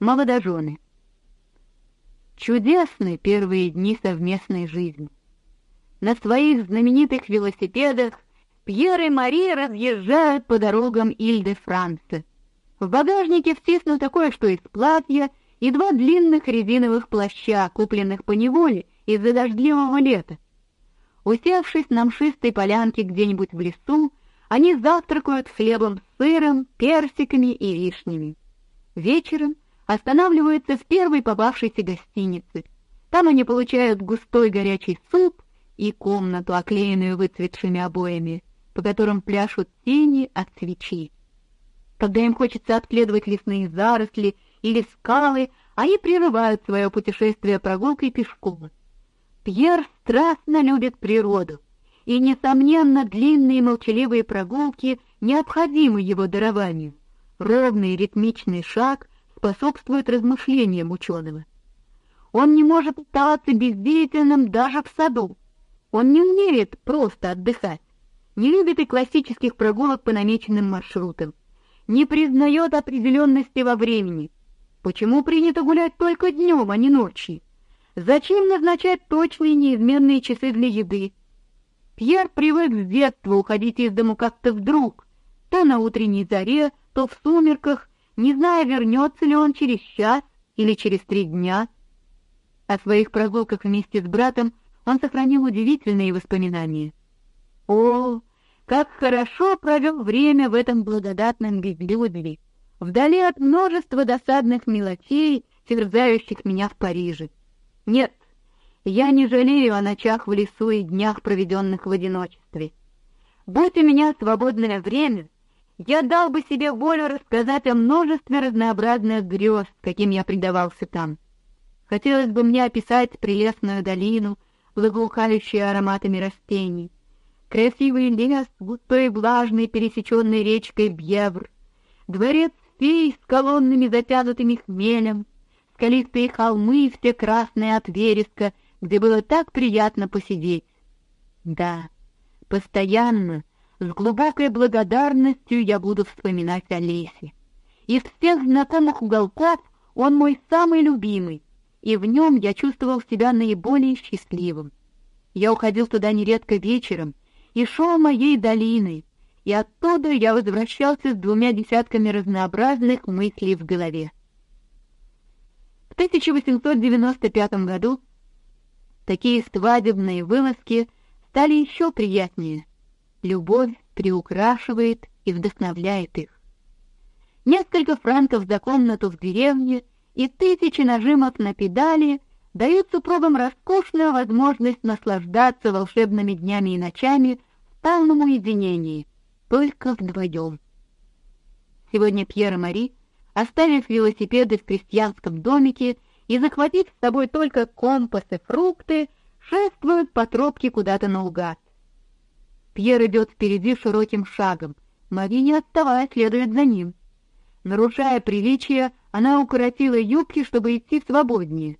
Молодожены. Чудесны первые дни совместной жизни. На своих знаменитых велосипедах Пьер и Мари разъезжают по дорогам Иль-де-Франце. В багажнике втиснуто кое-что из платья и два длинных резиновых плаща, купленных по неволе из-за дождливого лета. Усевшись на мшистой полянке где-нибудь в лесу, они завтракают хлебом сыром, персиками и вишнями. Вечером останавливаются в первой попавшейся гостинице. Там они получают густой горячий суп и комнату, оклеенную выцветшими обоями, по которым пляшут тени от свечей. Когда им хочется обследовать лесные заросли или скалы, они прерывают свое путешествие прогулкой пешком. Пьер страстно любит природу, и несомненно, длинные молчаливые прогулки необходимы его дарованию. Ровный ритмичный шаг способствует размышлениям ученого. Он не может оставаться бездеятельным даже в саду. Он не умеет просто отдыхать, не любит и классических прогулок по намеченным маршрутам, не признает определенности во времени. Почему принято гулять только днем, а не ночью? Зачем назначать точные неизменные часы для еды? Пьер привык с детства уходить из дому как-то вдруг, то на утренней заре, то в сумерках, не зная, вернется ли он через час или через три дня. О своих прогулках вместе с братом он сохранил удивительные воспоминания. О, как хорошо провел время в этом благодатном безлюдье, вдали от множества досадных мелочей, терзающих меня в Париже. Нет, я не жалею о ночах в лесу и днях, проведенных в одиночестве. Будь у меня свободное время, я дал бы себе волю рассказать о множестве разнообразных грез, каким я предавался там. Хотелось бы мне описать прелестную долину, благоухающую ароматами растений, красивый лес, густой и влажный, пересеченный речкой Бьевр, дворец фей с колоннами, затянутыми хмелем, скалистые холмы, все красные от вереска, где было так приятно посидеть. Да, постоянно с глубокой благодарностью я буду вспоминать о лесе. Из всех знакомых уголков он мой самый любимый, и в нем я чувствовал себя наиболее счастливым. Я уходил туда нередко вечером и шел моей долиной, и оттуда я возвращался с двумя десятками разнообразных мыслей в голове. В 1895 году такие свадебные вылазки стали еще приятнее. Любовь приукрашивает и вдохновляет их. Несколько франков за комнату в деревне и тысячи нажимов на педали дают супругам роскошную возможность наслаждаться волшебными днями и ночами в полном уединении, только вдвоем. Сегодня Пьер и Мари, оставив велосипеды в крестьянском домике и захватив с собой только компас и фрукты, шествуют по тропке куда-то наугад. Пьер идет впереди широким шагом. Мари, не отставая, следует за ним. Нарушая приличия, она укоротила юбки, чтобы идти свободнее.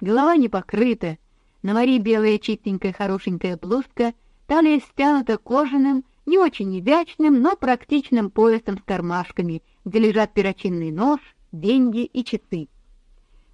Голова не покрыта. На Мари белая чистенькая хорошенькая блузка, талия стянута кожаным, не очень изящным, но практичным поясом с кармашками, где лежат перочинный нож, деньги и часы.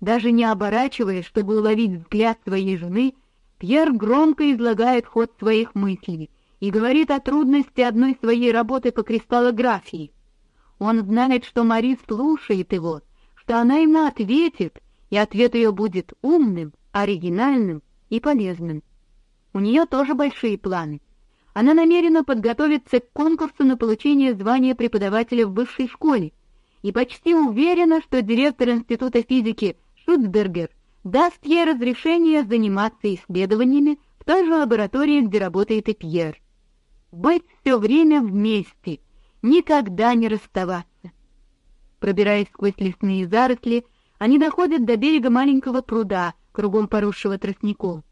Даже не оборачиваясь, чтобы уловить взгляд своей жены, Пьер громко излагает ход своих мыслей и говорит о трудности одной своей работы по кристаллографии. Он знает, что Мари слушает его, что она ему ответит, и ответ ее будет умным, оригинальным и полезным. У нее тоже большие планы. Она намерена подготовиться к конкурсу на получение звания преподавателя в высшей школе и почти уверена, что директор Института физики Шутбергер даст ей разрешение заниматься исследованиями в той же лаборатории, где работает и Пьер быть все время вместе, никогда не расставаться. Пробираясь сквозь лесные заросли, они доходят до берега маленького пруда, кругом поросшего тростником.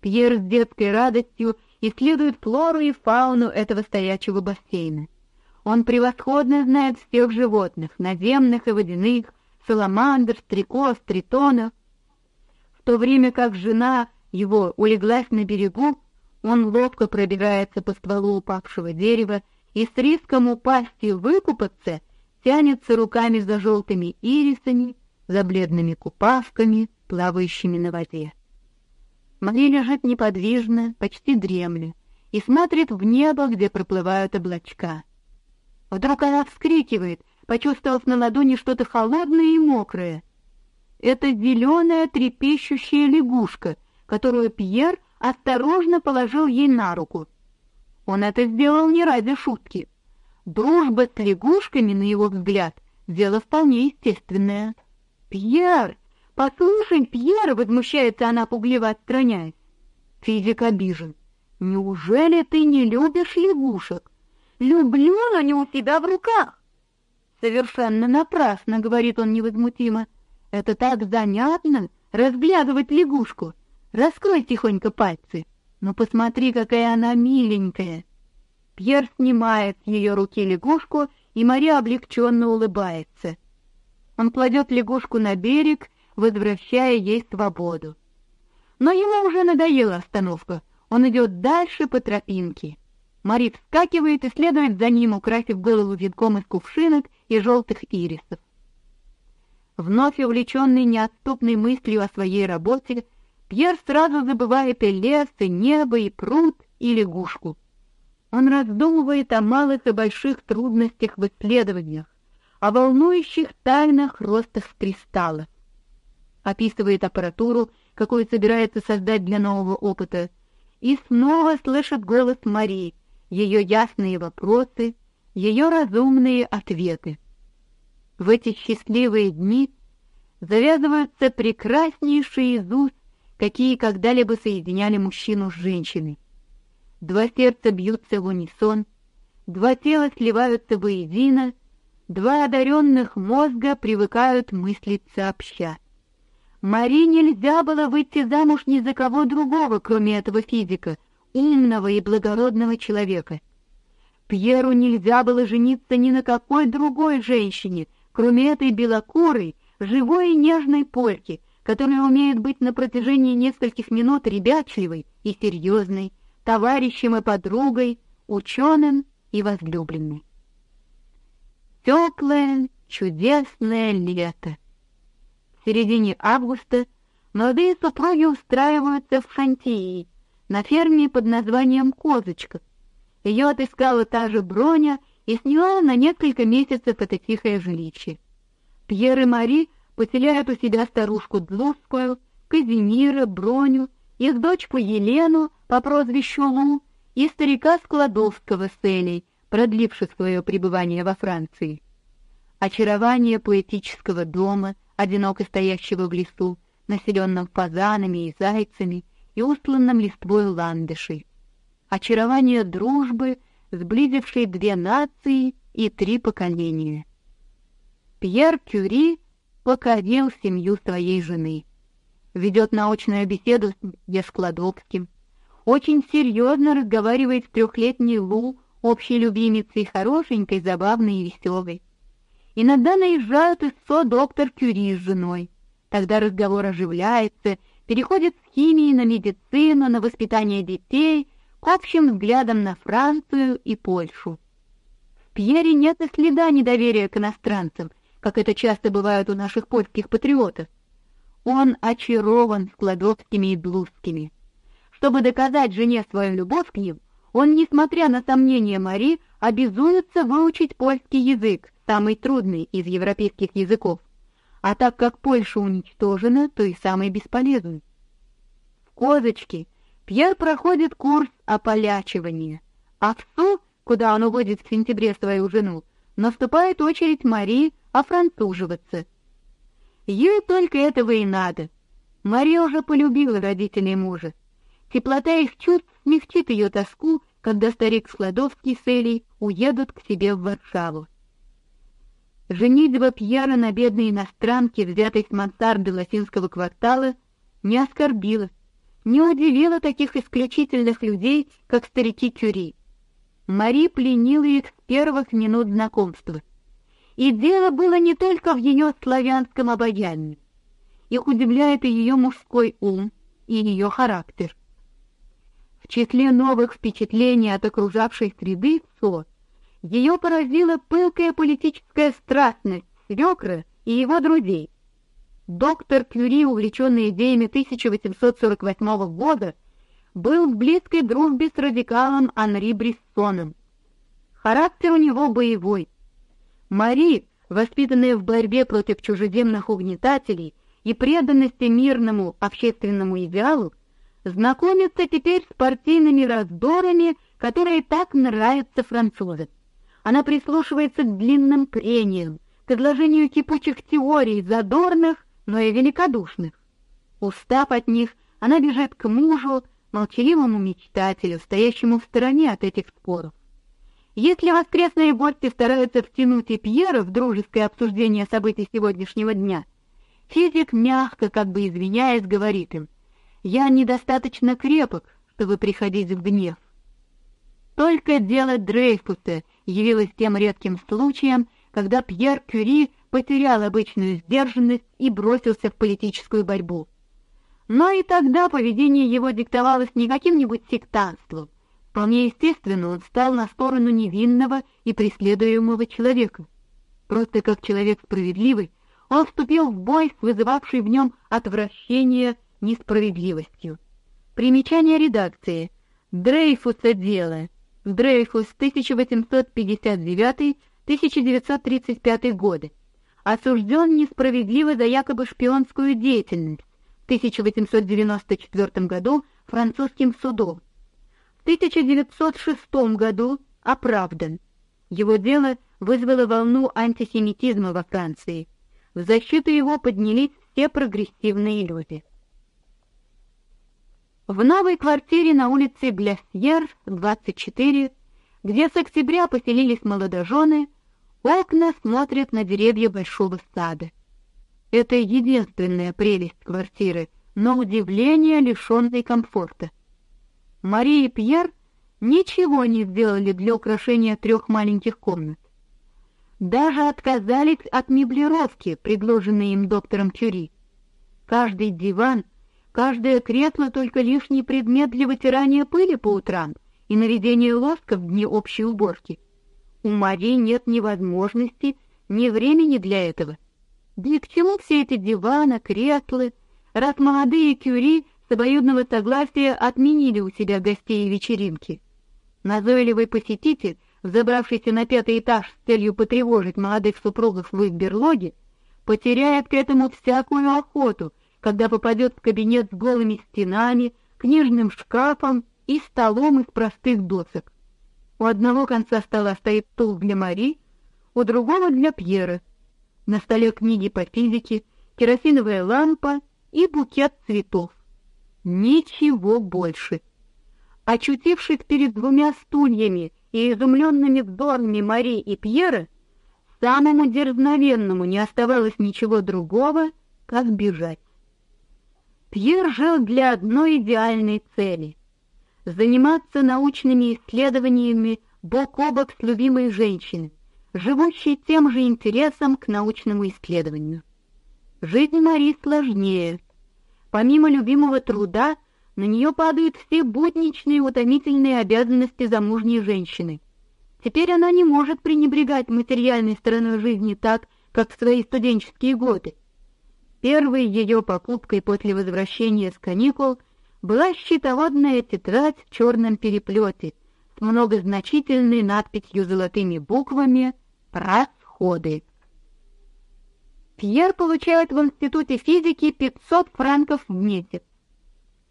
Пьер с детской радостью исследует флору и фауну этого стоячего бассейна. Он превосходно знает всех животных, наземных и водяных, саламандр, стрекоз, тритонов. В то время как жена его улеглась на берегу, он ловко пробирается по стволу упавшего дерева и с риском упасть и выкупаться тянется руками за желтыми ирисами, за бледными купавками, плавающими на воде. Мари лежит неподвижно, почти дремля, и смотрит в небо, где проплывают облачка. Вдруг она вскрикивает, почувствовав на ладони что-то холодное и мокрое. Это зеленая трепещущая лягушка, которую Пьер осторожно положил ей на руку. Он это сделал не ради шутки. Дружба с лягушками, на его взгляд, дело вполне естественное. Пьер, послушай, Пьер, возмущается она пугливо отстраняясь. Физик обижен. Неужели ты не любишь лягушек? Люблю, но не у себя в руках. Совершенно напрасно, говорит он невозмутимо. Это так занятно разглядывать лягушку. Раскрой тихонько пальцы. Ну посмотри, какая она миленькая. Пьер снимает с ее руки лягушку, и Мария облегченно улыбается. Он кладет лягушку на берег, возвращая ей свободу. Но ему уже надоела остановка. Он идет дальше по тропинке. Мари вскакивает и следует за ним, украсив голову венком из кувшинок и желтых ирисов. Вновь увлеченный неотступной мыслью о своей работе, Пьер сразу забывает и лес, и небо, и пруд, и лягушку. Он раздумывает о малых и больших трудностях в исследованиях, о волнующих тайнах роста кристалла. Описывает аппаратуру, какую собирается создать для нового опыта, и снова слышит голос Марии, ее ясные вопросы, ее разумные ответы. В эти счастливые дни завязываются прекраснейшие из уст какие когда-либо соединяли мужчину с женщиной. Два сердца бьются в унисон, два тела сливаются воедино, два одаренных мозга привыкают мыслить сообща. Мари нельзя было выйти замуж ни за кого другого, кроме этого физика, умного и благородного человека. Пьеру нельзя было жениться ни на какой другой женщине, кроме этой белокурой, живой и нежной польки — которая умеет быть на протяжении нескольких минут ребячливой и серьезной, товарищем и подругой, ученым и возлюбленной. Теплое, чудесное лето. В середине августа молодые супруги устраиваются в Хантии, на ферме под названием Козочка. Ее отыскала та же Броня и сняла на несколько месяцев это тихое жилище. Пьер и Мари — поселяют у себя старушку Длускую, Казимира, Броню, их дочку Елену по прозвищу Лу и старика Складовского с Элей, продливших свое пребывание во Франции. Очарование поэтического дома, одиноко стоящего в лесу, населенном фазанами и зайцами и устланном листвой ландышей. Очарование дружбы, сблизившей две нации и три поколения. Пьер Кюри покорил семью своей жены. Ведет научную беседу с Яскладовским. Очень серьезно разговаривает с трехлетней Лу, общей любимицей, хорошенькой, забавной и веселой. Иногда наезжают СО доктор Кюри с женой. Тогда разговор оживляется, переходит с химии на медицину, на воспитание детей, к общим взглядам на Францию и Польшу. В Пьере нет и следа недоверия к иностранцам — как это часто бывает у наших польских патриотов. Он очарован Складовскими и Блузскими. Чтобы доказать жене свою любовь к ним, он, несмотря на сомнения Мари, обязуется выучить польский язык, самый трудный из европейских языков. А так как Польша уничтожена, то и самый бесполезный. В Козочке Пьер проходит курс ополячивания, а в Су, куда он уводит в сентябре свою жену, наступает очередь Мари офранцуживаться. Ей только этого и надо. Мария уже полюбила родителей мужа. Теплота их чувств смягчит ее тоску, когда старик Складовский с Элей уедут к себе в Варшаву. Женитьба Пьера на бедной иностранке, взятой с мансарды латинского квартала, не оскорбила, не удивила таких исключительных людей, как старики Кюри. Мари пленила их с первых минут знакомства. И дело было не только в ее славянском обаянии. Их удивляет и ее мужской ум, и ее характер. В числе новых впечатлений от окружавшей среды Со ее поразила пылкая политическая страстность Свекра и его друзей. Доктор Кюри, увлеченный идеями 1848 года, был в близкой дружбе с радикалом Анри Бриссоном. Характер у него боевой. Мари, воспитанная в борьбе против чужеземных угнетателей и преданности мирному общественному идеалу, знакомится теперь с партийными раздорами, которые так нравятся французам. Она прислушивается к длинным прениям, к изложению кипучих теорий, задорных, но и великодушных. Устав от них, она бежит к мужу, молчаливому мечтателю, стоящему в стороне от этих споров. Если воскресные гости стараются втянуть и Пьера в дружеское обсуждение событий сегодняшнего дня, физик мягко, как бы извиняясь, говорит им: "Я недостаточно крепок, чтобы приходить в гнев". Только дело Дрейфуса явилось тем редким случаем, когда Пьер Кюри потерял обычную сдержанность и бросился в политическую борьбу. Но и тогда поведение его диктовалось не каким-нибудь сектантством. Вполне естественно, он стал на сторону невинного и преследуемого человека. Просто как человек справедливый, он вступил в бой с в нем отвращение несправедливостью. Примечание редакции. Дрейфуса дело. Дрейфус 1859-1935 годы. Осужден несправедливо за якобы шпионскую деятельность в 1894 году французским судом. В 1906 году оправдан. Его дело вызвало волну антисемитизма во Франции. В защиту его поднялись все прогрессивные люди. В новой квартире на улице Глясьер, 24, где с октября поселились молодожены, окна смотрят на деревья большого сада. Это единственная прелесть квартиры, но удивление лишённой комфорта. Мария и Пьер ничего не сделали для украшения трех маленьких комнат. Даже отказались от меблировки, предложенной им доктором Кюри. Каждый диван, каждое кресло только лишний предмет для вытирания пыли по утрам и наведения лоска в дни общей уборки. У Марии нет ни возможности, ни времени для этого. Да и к чему все эти диваны, кресла, раз молодые кюри с обоюдного согласия отменили у себя гостей и вечеринки? Назойливый посетитель, взобравшийся на пятый этаж с целью потревожить молодых супругов в их берлоге, потеряет к этому всякую охоту, когда попадет в кабинет с голыми стенами, книжным шкафом и столом из простых досок. У одного конца стола стоит стул для Мари, у другого для Пьера — на столе книги по физике, керосиновая лампа и букет цветов. Ничего больше. Очутившись перед двумя стульями и изумленными взорами Мари и Пьера, самому дерзновенному не оставалось ничего другого, как бежать. Пьер жил для одной идеальной цели — заниматься научными исследованиями бок о бок с любимой женщиной, живущий тем же интересом к научному исследованию. Жизнь Мари сложнее. Помимо любимого труда, на нее падают все будничные утомительные обязанности замужней женщины. Теперь она не может пренебрегать материальной стороной жизни так, как в свои студенческие годы. Первой ее покупкой после возвращения с каникул была счетоводная тетрадь в черном переплете с многозначительной надписью золотыми буквами Расходы. Пьер получает в институте физики 500 франков в месяц.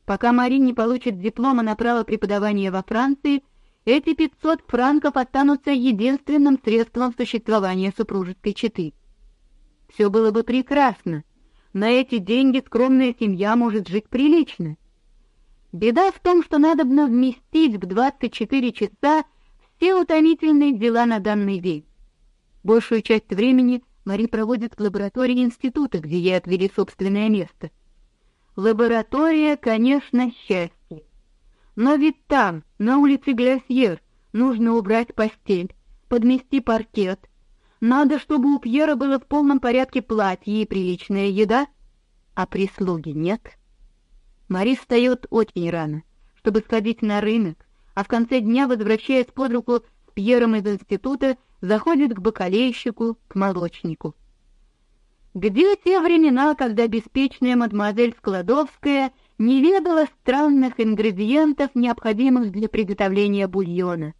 Пока Мари не получит диплома на право преподавания во Франции, эти 500 франков останутся единственным средством существования супружеской четы. Все было бы прекрасно. На эти деньги скромная семья может жить прилично. Беда в том, что надо бы вместить в 24 часа все утомительные дела на данный день. Большую часть времени Мари проводит в лаборатории института, где ей отвели собственное место. Лаборатория, конечно, счастье. Но ведь там, на улице Глясьер, нужно убрать постель, подмести паркет. Надо, чтобы у Пьера было в полном порядке платье и приличная еда, а прислуги нет. Мари встает очень рано, чтобы сходить на рынок, а в конце дня, возвращаясь под руку с Пьером из института, заходит к бакалейщику, к молочнику. Где те времена, когда беспечная мадемуазель Складовская не ведала странных ингредиентов, необходимых для приготовления бульона?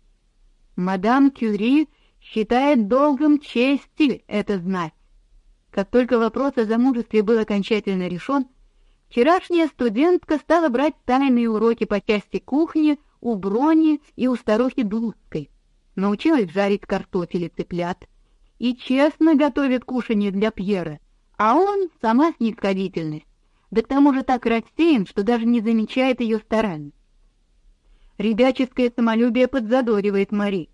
Мадам Кюри считает долгом чести это знать. Как только вопрос о замужестве был окончательно решен, вчерашняя студентка стала брать тайные уроки по части кухни у Брони и у старухи Блудской. Научилась жарить картофель и цыплят и честно готовит кушанье для Пьера, а он сама снисходительность, да к тому же так рассеян, что даже не замечает ее стараний. Ребяческое самолюбие подзадоривает Мари.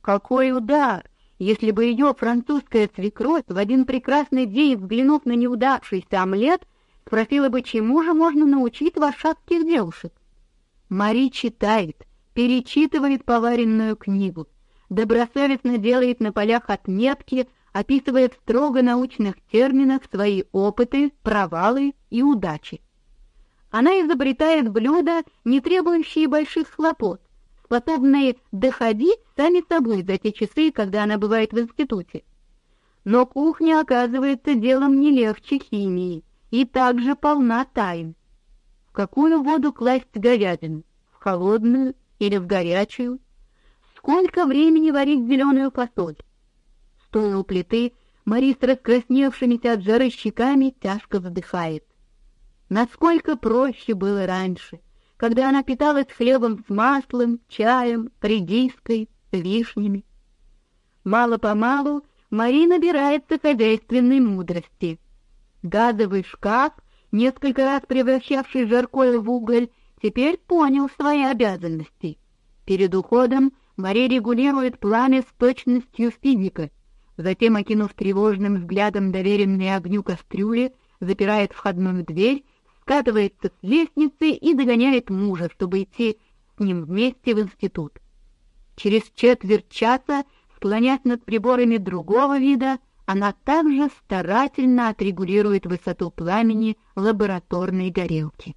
Какой удар! Если бы ее французская свекровь в один прекрасный день, взглянув на неудавшийся омлет, спросила бы, чему же можно научить варшавских девушек. Мари читает, перечитывает поваренную книгу, добросовестно делает на полях отметки, описывает в строго научных терминах свои опыты, провалы и удачи. Она изобретает блюда, не требующие больших хлопот, способные доходить сами собой за те часы, когда она бывает в институте. Но кухня оказывается делом не легче химии и также полна тайн. В какую воду класть говядину? В холодную или в горячую? Сколько времени варить зеленую фасоль? Стоя у плиты, Мари с раскрасневшимися от жары щеками тяжко вздыхает. Насколько проще было раньше, когда она питалась хлебом с маслом, чаем, редиской, вишнями. Мало-помалу Мари набирается хозяйственной мудрости. Газовый шкаф, несколько раз превращавший жаркое в уголь, теперь понял свои обязанности. Перед уходом Мари регулирует пламя с точностью физика, затем, окинув тревожным взглядом доверенные огню кастрюли, запирает входную дверь скатывается с лестницы и догоняет мужа, чтобы идти с ним вместе в институт. Через четверть часа, склонясь над приборами другого вида, она также старательно отрегулирует высоту пламени лабораторной горелки.